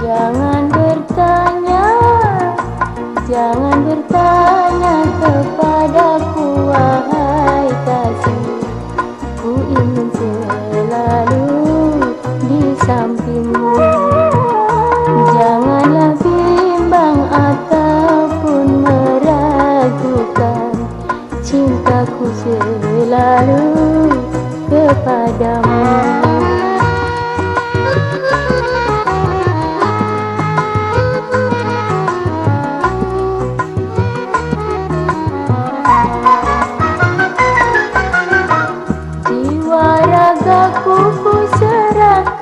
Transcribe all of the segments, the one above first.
Jangan bertanya, jangan bertanya kepadaku wahai kasih. Ku ingin selalu di sampingmu. Janganlah bimbang ataupun meragukan. Cintaku selalu kepadamu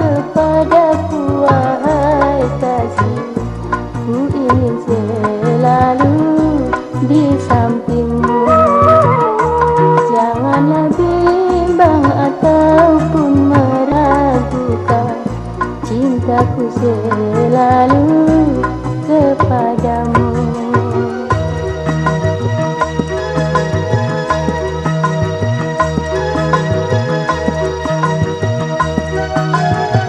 kepadaku wahai kasih. Ku ingin selalu di sampingmu. Janganlah bimbang ataupun meragukan. Cintaku selalu kepadamu Terima kasih.